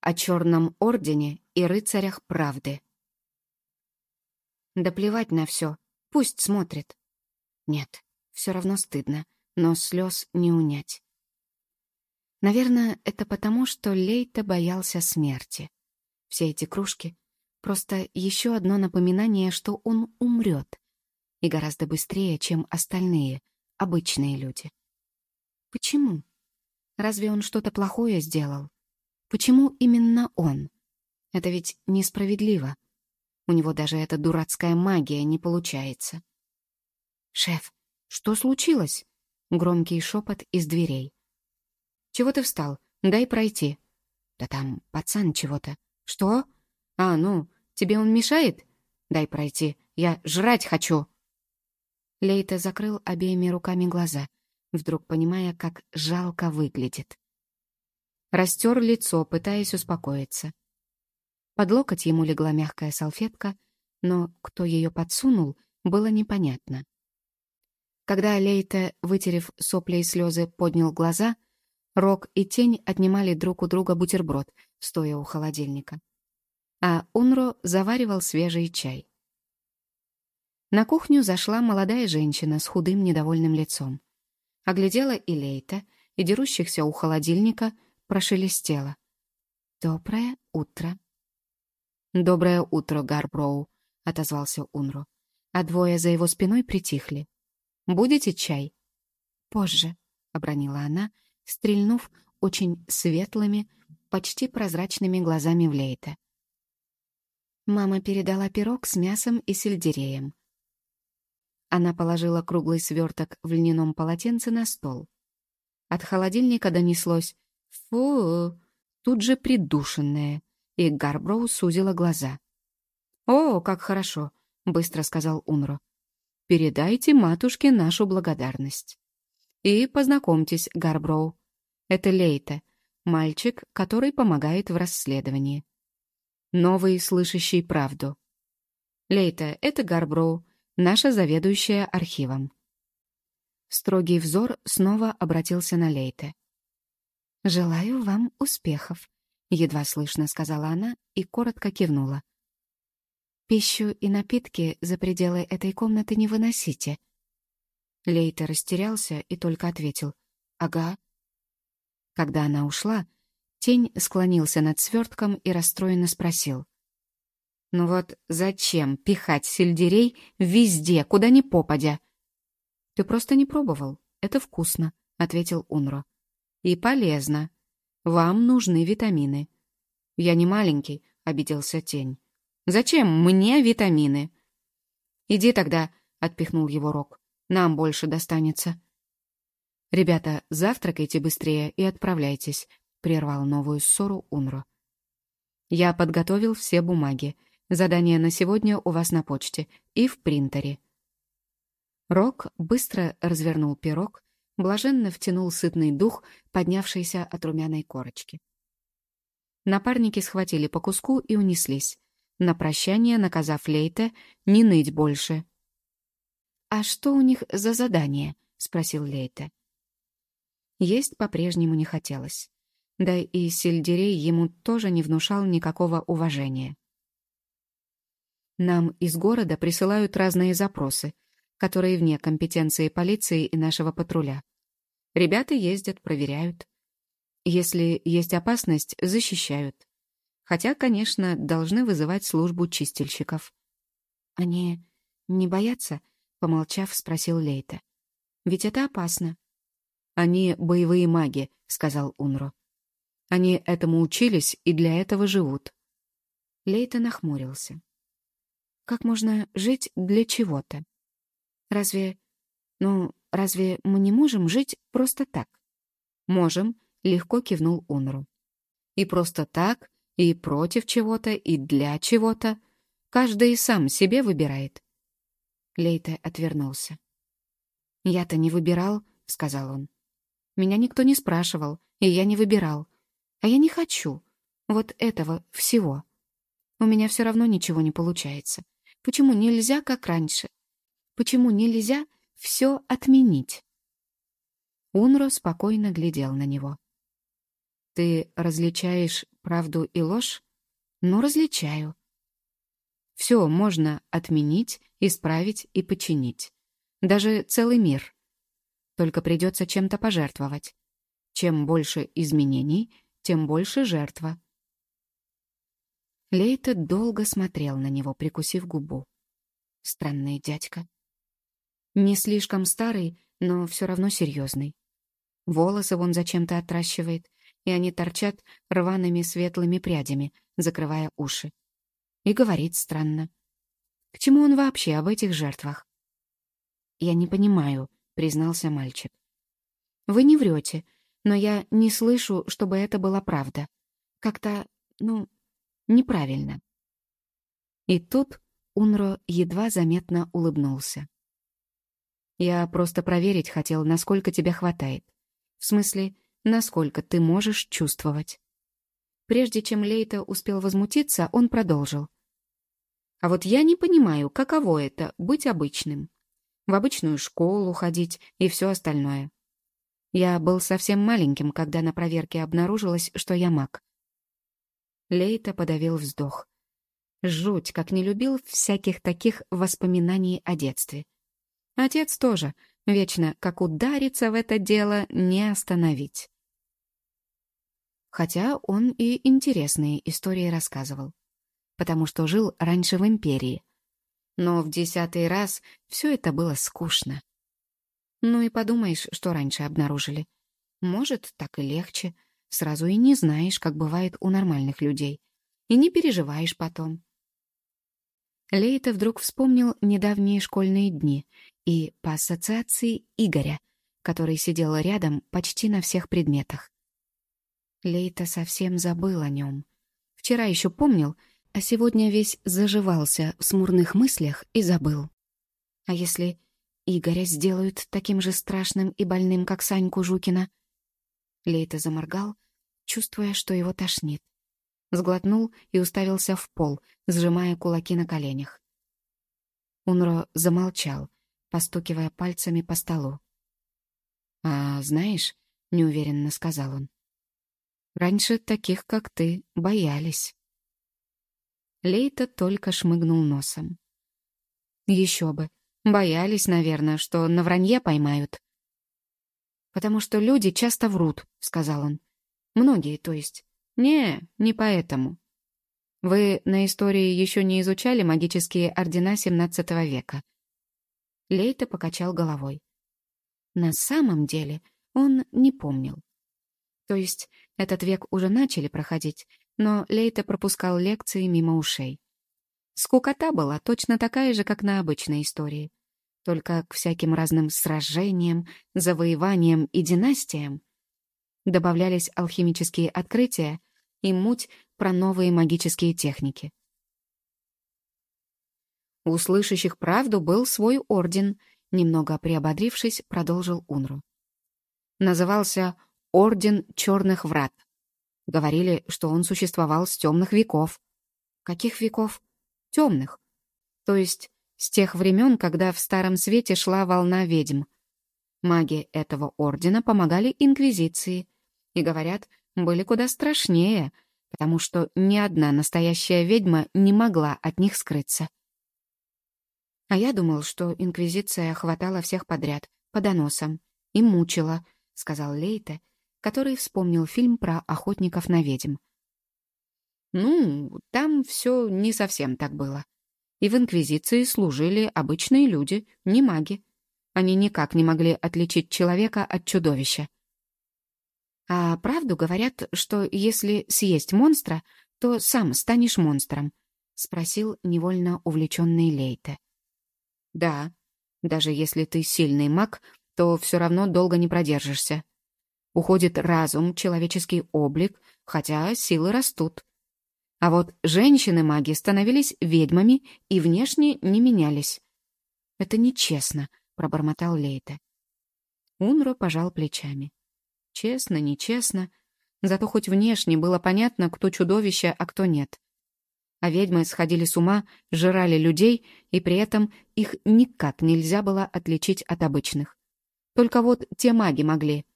о Черном Ордене и рыцарях правды. Да плевать на все, пусть смотрит. Нет, все равно стыдно, но слез не унять. Наверное, это потому, что Лейта боялся смерти. Все эти кружки — просто еще одно напоминание, что он умрет. И гораздо быстрее, чем остальные, обычные люди. Почему? Разве он что-то плохое сделал? Почему именно он? Это ведь несправедливо. У него даже эта дурацкая магия не получается. «Шеф, что случилось?» Громкий шепот из дверей. «Чего ты встал? Дай пройти». «Да там пацан чего-то». «Что? А, ну, тебе он мешает? Дай пройти, я жрать хочу». Лейта закрыл обеими руками глаза, вдруг понимая, как жалко выглядит. Растер лицо, пытаясь успокоиться. Под локоть ему легла мягкая салфетка, но кто ее подсунул, было непонятно. Когда Лейта, вытерев сопли и слезы, поднял глаза, Рок и Тень отнимали друг у друга бутерброд, стоя у холодильника. А Унро заваривал свежий чай. На кухню зашла молодая женщина с худым недовольным лицом. Оглядела и Лейта, и дерущихся у холодильника, прошелестела. «Доброе утро». «Доброе утро, Гарброу», — отозвался Унро. А двое за его спиной притихли. Будете чай?» «Позже», — обронила она, стрельнув очень светлыми, почти прозрачными глазами в Лейта. Мама передала пирог с мясом и сельдереем. Она положила круглый сверток в льняном полотенце на стол. От холодильника донеслось «Фу!» тут же придушенное, и Гарброу сузила глаза. «О, как хорошо!» — быстро сказал Унро. Передайте матушке нашу благодарность. И познакомьтесь, Гарброу. Это Лейта, мальчик, который помогает в расследовании. Новый, слышащий правду. Лейта — это Гарброу, наша заведующая архивом. Строгий взор снова обратился на Лейте. «Желаю вам успехов», — едва слышно сказала она и коротко кивнула. Пищу и напитки за пределы этой комнаты не выносите». Лейта растерялся и только ответил «Ага». Когда она ушла, тень склонился над свертком и расстроенно спросил. «Ну вот зачем пихать сельдерей везде, куда ни попадя?» «Ты просто не пробовал. Это вкусно», — ответил Унро. «И полезно. Вам нужны витамины». «Я не маленький», — обиделся тень. Зачем мне витамины?» «Иди тогда», — отпихнул его Рок. «Нам больше достанется». «Ребята, завтракайте быстрее и отправляйтесь», — прервал новую ссору Унро. «Я подготовил все бумаги. Задание на сегодня у вас на почте и в принтере». Рок быстро развернул пирог, блаженно втянул сытный дух, поднявшийся от румяной корочки. Напарники схватили по куску и унеслись на прощание наказав Лейте не ныть больше. «А что у них за задание?» — спросил Лейте. Есть по-прежнему не хотелось. Да и сельдерей ему тоже не внушал никакого уважения. Нам из города присылают разные запросы, которые вне компетенции полиции и нашего патруля. Ребята ездят, проверяют. Если есть опасность, защищают. Хотя, конечно, должны вызывать службу чистильщиков. «Они не боятся?» — помолчав, спросил Лейта. «Ведь это опасно». «Они боевые маги», — сказал Унро. «Они этому учились и для этого живут». Лейта нахмурился. «Как можно жить для чего-то? Разве... Ну, разве мы не можем жить просто так?» «Можем», — легко кивнул Унру. «И просто так, и против чего-то, и для чего-то. Каждый сам себе выбирает. Лейте отвернулся. «Я-то не выбирал», — сказал он. «Меня никто не спрашивал, и я не выбирал. А я не хочу. Вот этого всего. У меня все равно ничего не получается. Почему нельзя, как раньше? Почему нельзя все отменить?» Унро спокойно глядел на него. «Ты различаешь правду и ложь? Ну, различаю. Все можно отменить, исправить и починить. Даже целый мир. Только придется чем-то пожертвовать. Чем больше изменений, тем больше жертва. Лейта долго смотрел на него, прикусив губу. Странный дядька. Не слишком старый, но все равно серьезный. Волосы он зачем-то отращивает, и они торчат рваными светлыми прядями, закрывая уши. И говорит странно. К чему он вообще об этих жертвах? «Я не понимаю», — признался мальчик. «Вы не врете, но я не слышу, чтобы это была правда. Как-то, ну, неправильно». И тут Унро едва заметно улыбнулся. «Я просто проверить хотел, насколько тебя хватает. В смысле, насколько ты можешь чувствовать». Прежде чем Лейта успел возмутиться, он продолжил. «А вот я не понимаю, каково это — быть обычным. В обычную школу ходить и все остальное. Я был совсем маленьким, когда на проверке обнаружилось, что я маг. Лейта подавил вздох. Жуть, как не любил всяких таких воспоминаний о детстве. Отец тоже, вечно, как удариться в это дело, не остановить. Хотя он и интересные истории рассказывал, потому что жил раньше в империи. Но в десятый раз все это было скучно. Ну и подумаешь, что раньше обнаружили. Может, так и легче. Сразу и не знаешь, как бывает у нормальных людей. И не переживаешь потом. Лейта вдруг вспомнил недавние школьные дни и, по ассоциации, Игоря, который сидел рядом почти на всех предметах. Лейта совсем забыл о нем. Вчера еще помнил, а сегодня весь заживался в смурных мыслях и забыл. А если Игоря сделают таким же страшным и больным, как Саньку Жукина? Лейта заморгал, чувствуя, что его тошнит. Сглотнул и уставился в пол, сжимая кулаки на коленях. Унро замолчал, постукивая пальцами по столу. «А знаешь», — неуверенно сказал он, Раньше таких, как ты, боялись. Лейта только шмыгнул носом. Еще бы. Боялись, наверное, что на вранье поймают. «Потому что люди часто врут», — сказал он. «Многие, то есть». «Не, не поэтому. Вы на истории еще не изучали магические ордена XVII века?» Лейта покачал головой. На самом деле он не помнил. То есть этот век уже начали проходить, но Лейта пропускал лекции мимо ушей. Скукота была точно такая же, как на обычной истории. Только к всяким разным сражениям, завоеваниям и династиям добавлялись алхимические открытия и муть про новые магические техники. У слышащих правду был свой орден, немного приободрившись, продолжил Унру. Назывался Орден Черных Врат. Говорили, что он существовал с темных веков. Каких веков? Темных. То есть с тех времен, когда в Старом Свете шла волна ведьм. Маги этого ордена помогали Инквизиции. И, говорят, были куда страшнее, потому что ни одна настоящая ведьма не могла от них скрыться. А я думал, что Инквизиция хватала всех подряд, по доносам, и мучила, — сказал Лейте, который вспомнил фильм про охотников на ведьм. Ну, там все не совсем так было. И в Инквизиции служили обычные люди, не маги. Они никак не могли отличить человека от чудовища. А правду говорят, что если съесть монстра, то сам станешь монстром? — спросил невольно увлеченный Лейте. «Да, даже если ты сильный маг, то все равно долго не продержишься. Уходит разум, человеческий облик, хотя силы растут. А вот женщины-маги становились ведьмами и внешне не менялись. «Это нечестно», — пробормотал Лейта. Унро пожал плечами. «Честно, нечестно. Зато хоть внешне было понятно, кто чудовище, а кто нет. А ведьмы сходили с ума, жрали людей, и при этом их никак нельзя было отличить от обычных. Только вот те маги могли.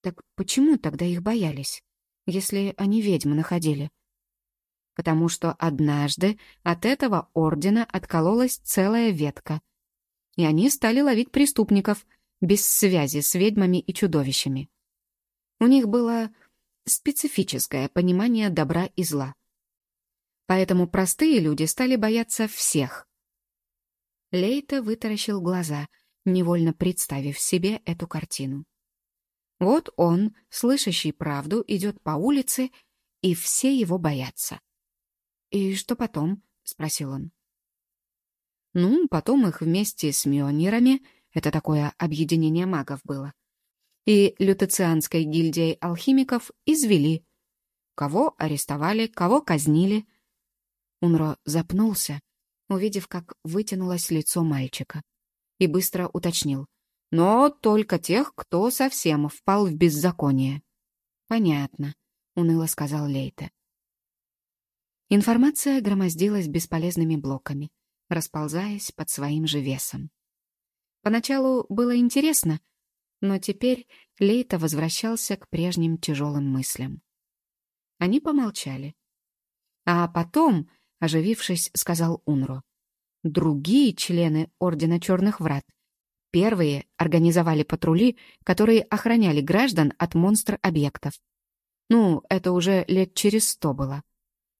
Так почему тогда их боялись? если они ведьмы находили? Потому что однажды от этого ордена откололась целая ветка, и они стали ловить преступников без связи с ведьмами и чудовищами. У них было специфическое понимание добра и зла. Поэтому простые люди стали бояться всех. Лейта вытаращил глаза, невольно представив себе эту картину. Вот он, слышащий правду, идет по улице, и все его боятся. «И что потом?» — спросил он. Ну, потом их вместе с мионерами, это такое объединение магов было, и лютецианской гильдией алхимиков извели. Кого арестовали, кого казнили. Унро запнулся, увидев, как вытянулось лицо мальчика, и быстро уточнил. Но только тех, кто совсем впал в беззаконие. «Понятно», — уныло сказал Лейте. Информация громоздилась бесполезными блоками, расползаясь под своим же весом. Поначалу было интересно, но теперь Лейта возвращался к прежним тяжелым мыслям. Они помолчали. А потом, оживившись, сказал Унро. Другие члены Ордена Черных Врат Первые организовали патрули, которые охраняли граждан от монстр-объектов. Ну, это уже лет через сто было.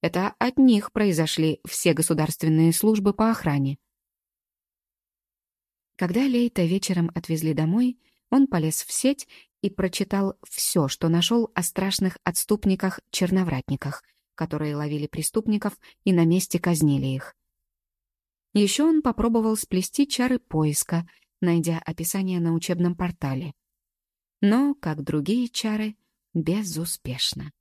Это от них произошли все государственные службы по охране. Когда Лейта вечером отвезли домой, он полез в сеть и прочитал все, что нашел о страшных отступниках-черновратниках, которые ловили преступников и на месте казнили их. Еще он попробовал сплести чары поиска — найдя описание на учебном портале. Но, как другие чары, безуспешно.